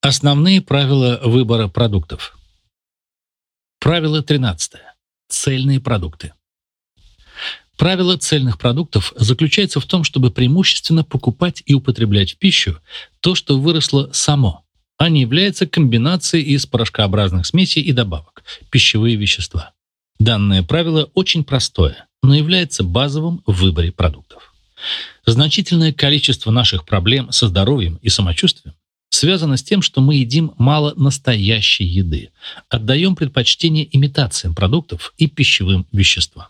Основные правила выбора продуктов. Правило 13. Цельные продукты. Правило цельных продуктов заключается в том, чтобы преимущественно покупать и употреблять в пищу то, что выросло само, а не является комбинацией из порошкообразных смесей и добавок, пищевые вещества. Данное правило очень простое, но является базовым в выборе продуктов. Значительное количество наших проблем со здоровьем и самочувствием связано с тем, что мы едим мало настоящей еды, отдаем предпочтение имитациям продуктов и пищевым веществам.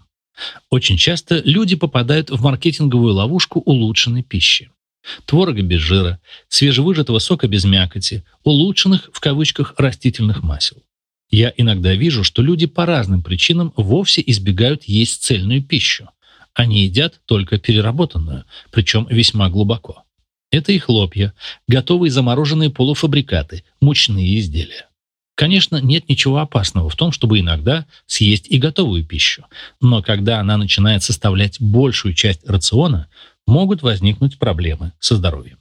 Очень часто люди попадают в маркетинговую ловушку улучшенной пищи. Творога без жира, свежевыжатого сока без мякоти, улучшенных в кавычках растительных масел. Я иногда вижу, что люди по разным причинам вовсе избегают есть цельную пищу. Они едят только переработанную, причем весьма глубоко. Это и хлопья, готовые замороженные полуфабрикаты, мучные изделия. Конечно, нет ничего опасного в том, чтобы иногда съесть и готовую пищу, но когда она начинает составлять большую часть рациона, могут возникнуть проблемы со здоровьем.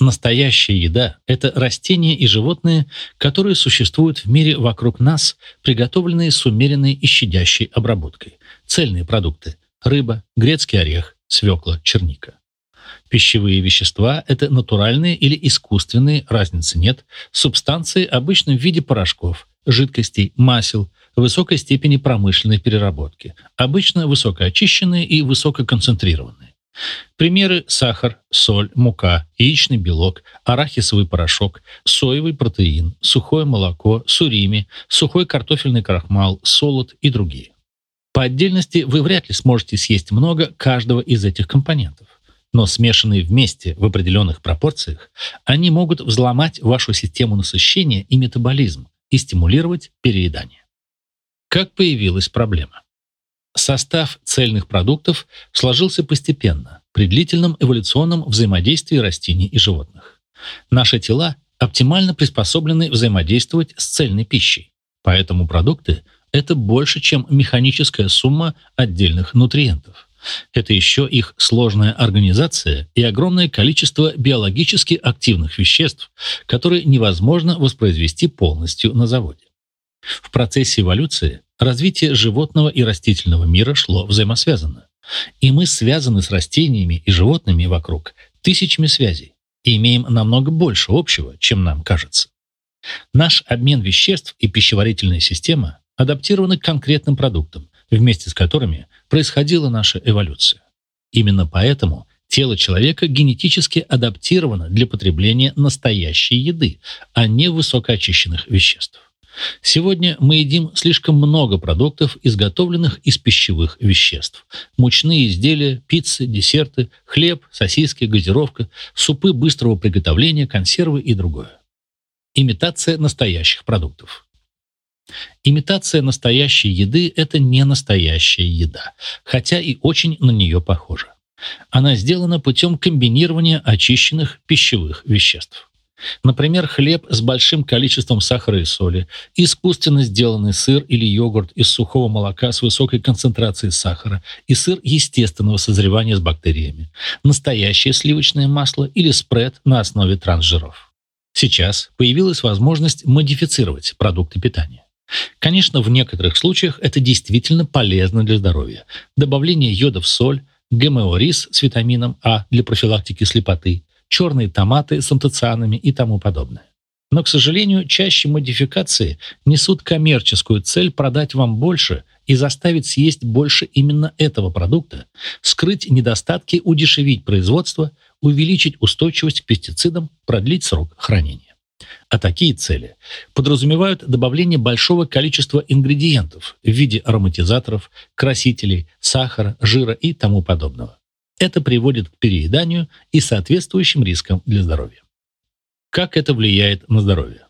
Настоящая еда – это растения и животные, которые существуют в мире вокруг нас, приготовленные с умеренной и щадящей обработкой. Цельные продукты – рыба, грецкий орех, свекла, черника. Пищевые вещества – это натуральные или искусственные, разницы нет, субстанции обычно в виде порошков, жидкостей, масел, высокой степени промышленной переработки, обычно высокоочищенные и высококонцентрированные. Примеры – сахар, соль, мука, яичный белок, арахисовый порошок, соевый протеин, сухое молоко, сурими, сухой картофельный крахмал, солод и другие. По отдельности вы вряд ли сможете съесть много каждого из этих компонентов но смешанные вместе в определенных пропорциях, они могут взломать вашу систему насыщения и метаболизм и стимулировать переедание. Как появилась проблема? Состав цельных продуктов сложился постепенно при длительном эволюционном взаимодействии растений и животных. Наши тела оптимально приспособлены взаимодействовать с цельной пищей, поэтому продукты – это больше, чем механическая сумма отдельных нутриентов. Это еще их сложная организация и огромное количество биологически активных веществ, которые невозможно воспроизвести полностью на заводе. В процессе эволюции развитие животного и растительного мира шло взаимосвязанно. И мы связаны с растениями и животными вокруг тысячами связей и имеем намного больше общего, чем нам кажется. Наш обмен веществ и пищеварительная система адаптированы к конкретным продуктам, вместе с которыми происходила наша эволюция. Именно поэтому тело человека генетически адаптировано для потребления настоящей еды, а не высокоочищенных веществ. Сегодня мы едим слишком много продуктов, изготовленных из пищевых веществ. Мучные изделия, пиццы, десерты, хлеб, сосиски, газировка, супы быстрого приготовления, консервы и другое. Имитация настоящих продуктов. Имитация настоящей еды – это не настоящая еда, хотя и очень на нее похожа. Она сделана путем комбинирования очищенных пищевых веществ. Например, хлеб с большим количеством сахара и соли, искусственно сделанный сыр или йогурт из сухого молока с высокой концентрацией сахара и сыр естественного созревания с бактериями, настоящее сливочное масло или спред на основе трансжиров. Сейчас появилась возможность модифицировать продукты питания. Конечно, в некоторых случаях это действительно полезно для здоровья. Добавление йода в соль, ГМО-рис с витамином А для профилактики слепоты, черные томаты с антоцианами и тому подобное. Но, к сожалению, чаще модификации несут коммерческую цель продать вам больше и заставить съесть больше именно этого продукта, скрыть недостатки, удешевить производство, увеличить устойчивость к пестицидам, продлить срок хранения. А такие цели подразумевают добавление большого количества ингредиентов в виде ароматизаторов, красителей, сахара, жира и тому подобного. Это приводит к перееданию и соответствующим рискам для здоровья. Как это влияет на здоровье?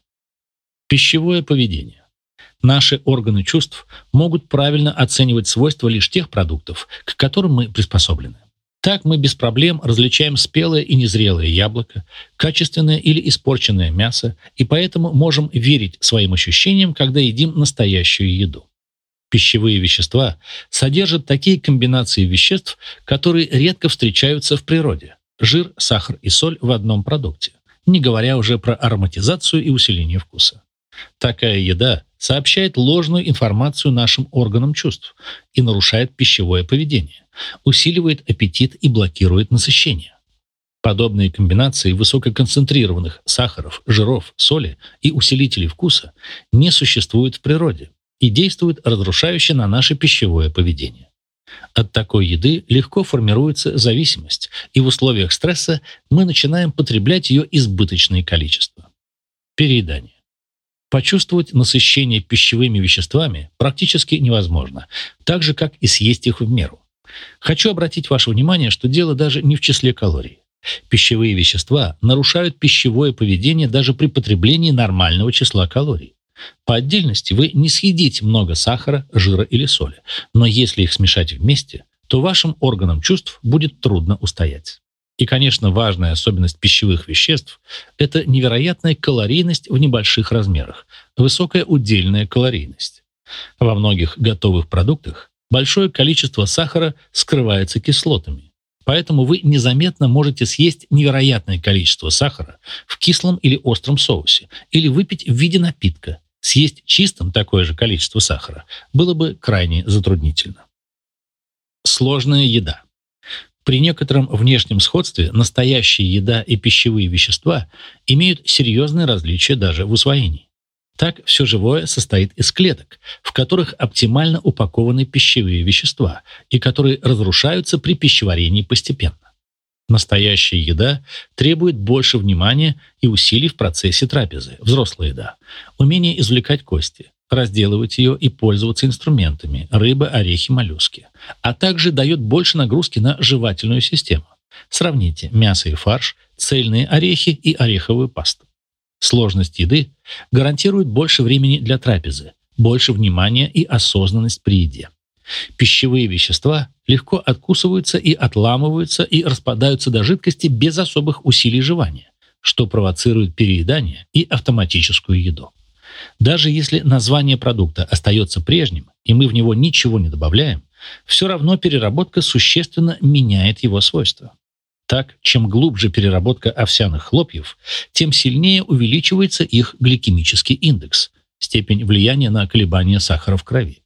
Пищевое поведение. Наши органы чувств могут правильно оценивать свойства лишь тех продуктов, к которым мы приспособлены. Так мы без проблем различаем спелое и незрелое яблоко, качественное или испорченное мясо, и поэтому можем верить своим ощущениям, когда едим настоящую еду. Пищевые вещества содержат такие комбинации веществ, которые редко встречаются в природе. Жир, сахар и соль в одном продукте. не говоря уже про ароматизацию и усиление вкуса. Такая еда сообщает ложную информацию нашим органам чувств и нарушает пищевое поведение, усиливает аппетит и блокирует насыщение. Подобные комбинации высококонцентрированных сахаров, жиров, соли и усилителей вкуса не существуют в природе и действуют разрушающе на наше пищевое поведение. От такой еды легко формируется зависимость, и в условиях стресса мы начинаем потреблять ее избыточное количество. Переедание. Почувствовать насыщение пищевыми веществами практически невозможно, так же, как и съесть их в меру. Хочу обратить ваше внимание, что дело даже не в числе калорий. Пищевые вещества нарушают пищевое поведение даже при потреблении нормального числа калорий. По отдельности вы не съедите много сахара, жира или соли, но если их смешать вместе, то вашим органам чувств будет трудно устоять. И, конечно, важная особенность пищевых веществ – это невероятная калорийность в небольших размерах, высокая удельная калорийность. Во многих готовых продуктах большое количество сахара скрывается кислотами, Поэтому вы незаметно можете съесть невероятное количество сахара в кислом или остром соусе или выпить в виде напитка. Съесть чистым такое же количество сахара было бы крайне затруднительно. Сложная еда. При некотором внешнем сходстве настоящая еда и пищевые вещества имеют серьезные различия даже в усвоении. Так все живое состоит из клеток, в которых оптимально упакованы пищевые вещества и которые разрушаются при пищеварении постепенно. Настоящая еда требует больше внимания и усилий в процессе трапезы, взрослая еда, умение извлекать кости, разделывать ее и пользоваться инструментами – рыба, орехи, моллюски, а также дает больше нагрузки на жевательную систему. Сравните мясо и фарш, цельные орехи и ореховую пасту. Сложность еды гарантирует больше времени для трапезы, больше внимания и осознанность при еде. Пищевые вещества легко откусываются и отламываются и распадаются до жидкости без особых усилий жевания, что провоцирует переедание и автоматическую еду. Даже если название продукта остается прежним, и мы в него ничего не добавляем, все равно переработка существенно меняет его свойства. Так, чем глубже переработка овсяных хлопьев, тем сильнее увеличивается их гликемический индекс, степень влияния на колебания сахара в крови.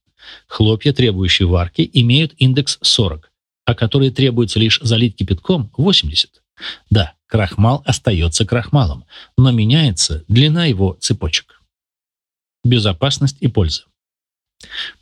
Хлопья, требующие варки, имеют индекс 40, а которые требуются лишь залить кипятком – 80. Да, крахмал остается крахмалом, но меняется длина его цепочек. Безопасность и польза.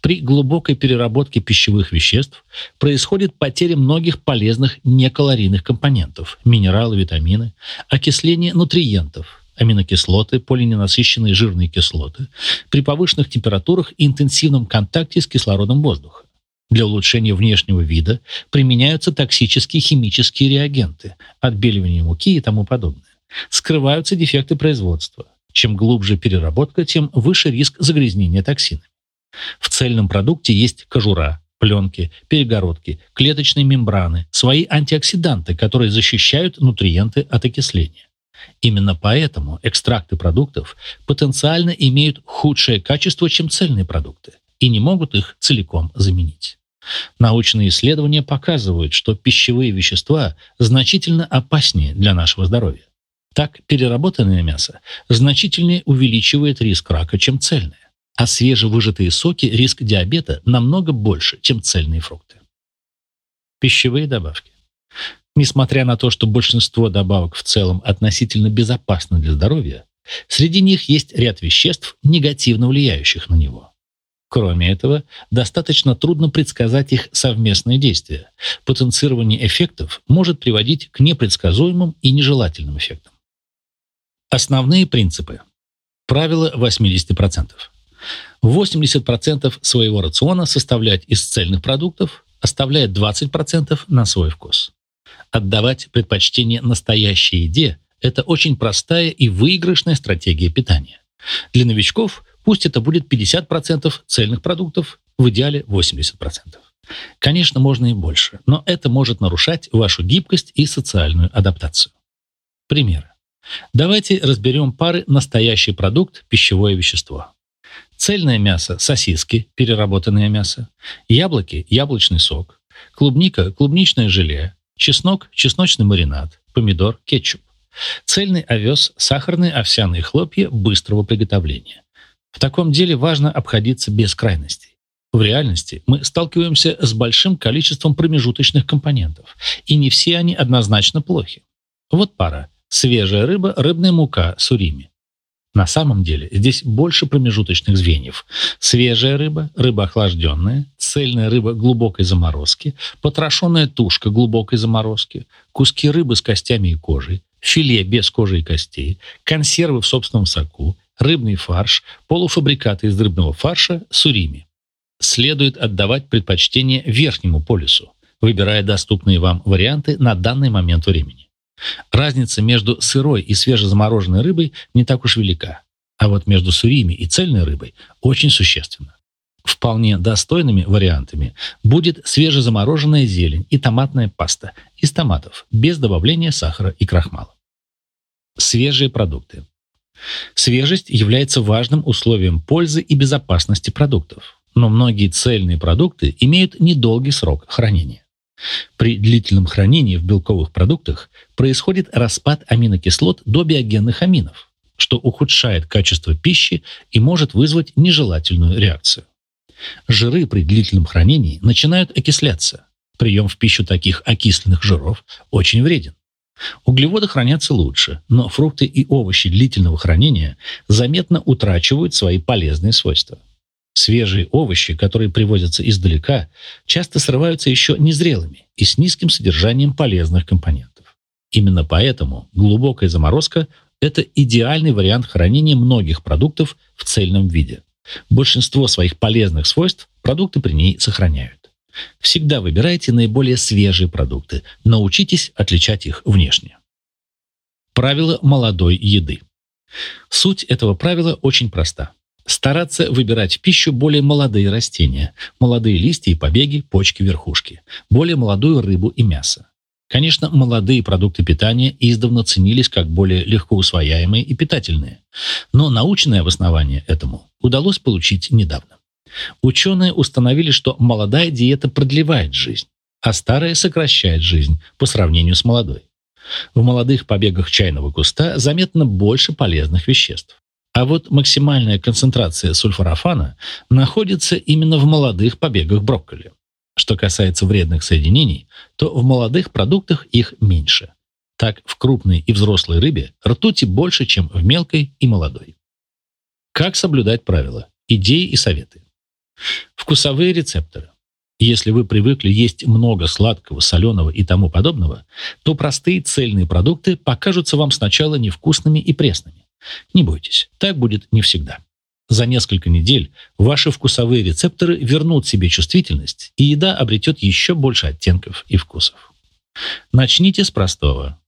При глубокой переработке пищевых веществ происходит потеря многих полезных некалорийных компонентов – минералы, витамины, окисление нутриентов, аминокислоты, полиненасыщенные жирные кислоты при повышенных температурах и интенсивном контакте с кислородом воздуха. Для улучшения внешнего вида применяются токсические химические реагенты, отбеливание муки и тому подобное. Скрываются дефекты производства. Чем глубже переработка, тем выше риск загрязнения токсинами. В цельном продукте есть кожура, пленки, перегородки, клеточные мембраны, свои антиоксиданты, которые защищают нутриенты от окисления. Именно поэтому экстракты продуктов потенциально имеют худшее качество, чем цельные продукты, и не могут их целиком заменить. Научные исследования показывают, что пищевые вещества значительно опаснее для нашего здоровья. Так, переработанное мясо значительно увеличивает риск рака, чем цельное а свежевыжатые соки риск диабета намного больше, чем цельные фрукты. Пищевые добавки. Несмотря на то, что большинство добавок в целом относительно безопасны для здоровья, среди них есть ряд веществ, негативно влияющих на него. Кроме этого, достаточно трудно предсказать их совместные действия. Потенцирование эффектов может приводить к непредсказуемым и нежелательным эффектам. Основные принципы. Правило 80%. 80% своего рациона составлять из цельных продуктов, оставляя 20% на свой вкус. Отдавать предпочтение настоящей еде – это очень простая и выигрышная стратегия питания. Для новичков пусть это будет 50% цельных продуктов, в идеале 80%. Конечно, можно и больше, но это может нарушать вашу гибкость и социальную адаптацию. Примеры. Давайте разберем пары настоящий продукт – пищевое вещество цельное мясо – сосиски, переработанное мясо, яблоки – яблочный сок, клубника – клубничное желе, чеснок – чесночный маринад, помидор – кетчуп. цельный овес, сахарные овсяные хлопья быстрого приготовления. В таком деле важно обходиться без крайностей. В реальности мы сталкиваемся с большим количеством промежуточных компонентов, и не все они однозначно плохи. Вот пара. Свежая рыба, рыбная мука, сурими. На самом деле здесь больше промежуточных звеньев. Свежая рыба, рыба охлажденная, цельная рыба глубокой заморозки, потрошенная тушка глубокой заморозки, куски рыбы с костями и кожей, филе без кожи и костей, консервы в собственном соку, рыбный фарш, полуфабрикаты из рыбного фарша, сурими. Следует отдавать предпочтение верхнему полюсу, выбирая доступные вам варианты на данный момент времени. Разница между сырой и свежезамороженной рыбой не так уж велика, а вот между сурими и цельной рыбой очень существенна. Вполне достойными вариантами будет свежезамороженная зелень и томатная паста из томатов без добавления сахара и крахмала. Свежие продукты. Свежесть является важным условием пользы и безопасности продуктов, но многие цельные продукты имеют недолгий срок хранения. При длительном хранении в белковых продуктах происходит распад аминокислот до биогенных аминов, что ухудшает качество пищи и может вызвать нежелательную реакцию. Жиры при длительном хранении начинают окисляться. Прием в пищу таких окисленных жиров очень вреден. Углеводы хранятся лучше, но фрукты и овощи длительного хранения заметно утрачивают свои полезные свойства. Свежие овощи, которые привозятся издалека, часто срываются еще незрелыми и с низким содержанием полезных компонентов. Именно поэтому глубокая заморозка – это идеальный вариант хранения многих продуктов в цельном виде. Большинство своих полезных свойств продукты при ней сохраняют. Всегда выбирайте наиболее свежие продукты, научитесь отличать их внешне. Правило молодой еды. Суть этого правила очень проста. Стараться выбирать в пищу более молодые растения, молодые листья и побеги, почки, верхушки, более молодую рыбу и мясо. Конечно, молодые продукты питания издавна ценились как более легко усвояемые и питательные, но научное обоснование этому удалось получить недавно. Ученые установили, что молодая диета продлевает жизнь, а старая сокращает жизнь по сравнению с молодой. В молодых побегах чайного куста заметно больше полезных веществ. А вот максимальная концентрация сульфорафана находится именно в молодых побегах брокколи. Что касается вредных соединений, то в молодых продуктах их меньше. Так, в крупной и взрослой рыбе ртути больше, чем в мелкой и молодой. Как соблюдать правила? Идеи и советы. Вкусовые рецепторы. Если вы привыкли есть много сладкого, соленого и тому подобного, то простые цельные продукты покажутся вам сначала невкусными и пресными. Не бойтесь, так будет не всегда. За несколько недель ваши вкусовые рецепторы вернут себе чувствительность, и еда обретет еще больше оттенков и вкусов. Начните с простого.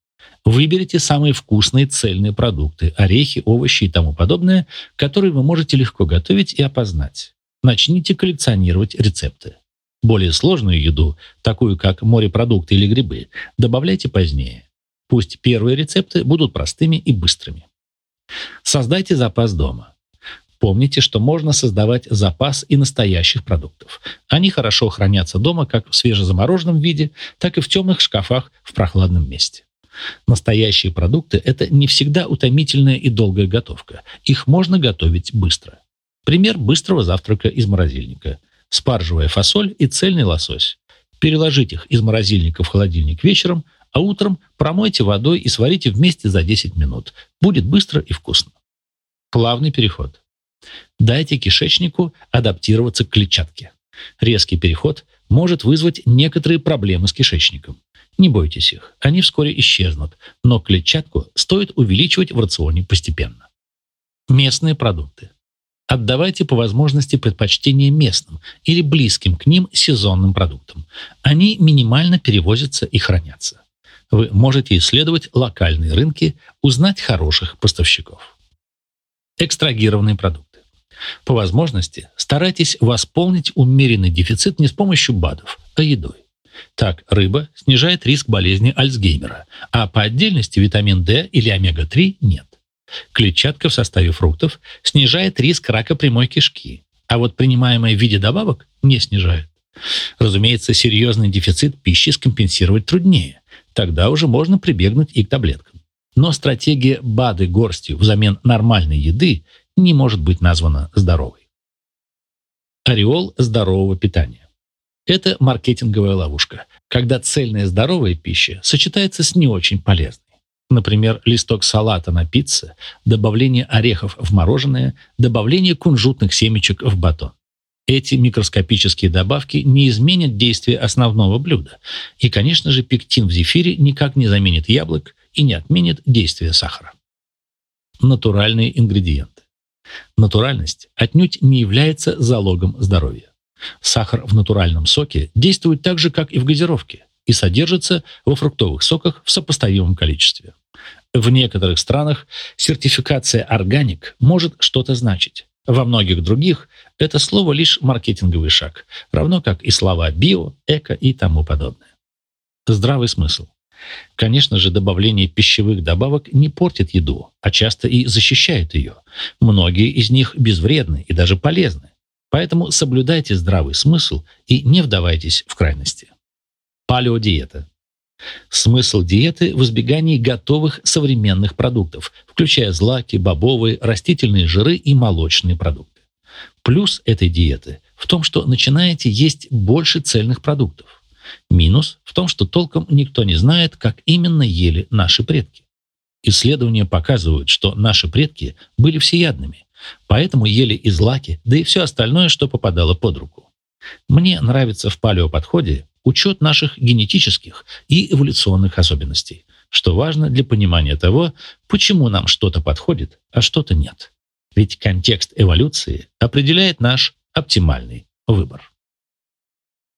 Выберите самые вкусные цельные продукты, орехи, овощи и тому подобное, которые вы можете легко готовить и опознать. Начните коллекционировать рецепты. Более сложную еду, такую как морепродукты или грибы, добавляйте позднее. Пусть первые рецепты будут простыми и быстрыми. Создайте запас дома. Помните, что можно создавать запас и настоящих продуктов. Они хорошо хранятся дома как в свежезамороженном виде, так и в темных шкафах в прохладном месте. Настоящие продукты – это не всегда утомительная и долгая готовка. Их можно готовить быстро. Пример быстрого завтрака из морозильника. Спаржевая фасоль и цельный лосось. Переложить их из морозильника в холодильник вечером, а утром промойте водой и сварите вместе за 10 минут. Будет быстро и вкусно. Плавный переход. Дайте кишечнику адаптироваться к клетчатке. Резкий переход может вызвать некоторые проблемы с кишечником. Не бойтесь их, они вскоре исчезнут, но клетчатку стоит увеличивать в рационе постепенно. Местные продукты. Отдавайте по возможности предпочтение местным или близким к ним сезонным продуктам. Они минимально перевозятся и хранятся вы можете исследовать локальные рынки, узнать хороших поставщиков. Экстрагированные продукты. По возможности старайтесь восполнить умеренный дефицит не с помощью БАДов, а едой. Так, рыба снижает риск болезни Альцгеймера, а по отдельности витамин D или омега-3 нет. Клетчатка в составе фруктов снижает риск рака прямой кишки, а вот принимаемая в виде добавок не снижает. Разумеется, серьезный дефицит пищи скомпенсировать труднее, тогда уже можно прибегнуть и к таблеткам. Но стратегия БАДы горстью взамен нормальной еды не может быть названа здоровой. Ореол здорового питания. Это маркетинговая ловушка, когда цельная здоровая пища сочетается с не очень полезной. Например, листок салата на пицце, добавление орехов в мороженое, добавление кунжутных семечек в батон. Эти микроскопические добавки не изменят действие основного блюда. И, конечно же, пектин в зефире никак не заменит яблок и не отменит действие сахара. Натуральные ингредиенты. Натуральность отнюдь не является залогом здоровья. Сахар в натуральном соке действует так же, как и в газировке, и содержится во фруктовых соках в сопоставимом количестве. В некоторых странах сертификация органик может что-то значить. Во многих других это слово лишь маркетинговый шаг, равно как и слова био, эко и тому подобное. Здравый смысл. Конечно же, добавление пищевых добавок не портит еду, а часто и защищает ее. Многие из них безвредны и даже полезны. Поэтому соблюдайте здравый смысл и не вдавайтесь в крайности. Палеодиета. Смысл диеты в избегании готовых современных продуктов, включая злаки, бобовые, растительные жиры и молочные продукты. Плюс этой диеты в том, что начинаете есть больше цельных продуктов. Минус в том, что толком никто не знает, как именно ели наши предки. Исследования показывают, что наши предки были всеядными, поэтому ели и злаки, да и все остальное, что попадало под руку. Мне нравится в палеоподходе учет наших генетических и эволюционных особенностей, что важно для понимания того, почему нам что-то подходит, а что-то нет. Ведь контекст эволюции определяет наш оптимальный выбор.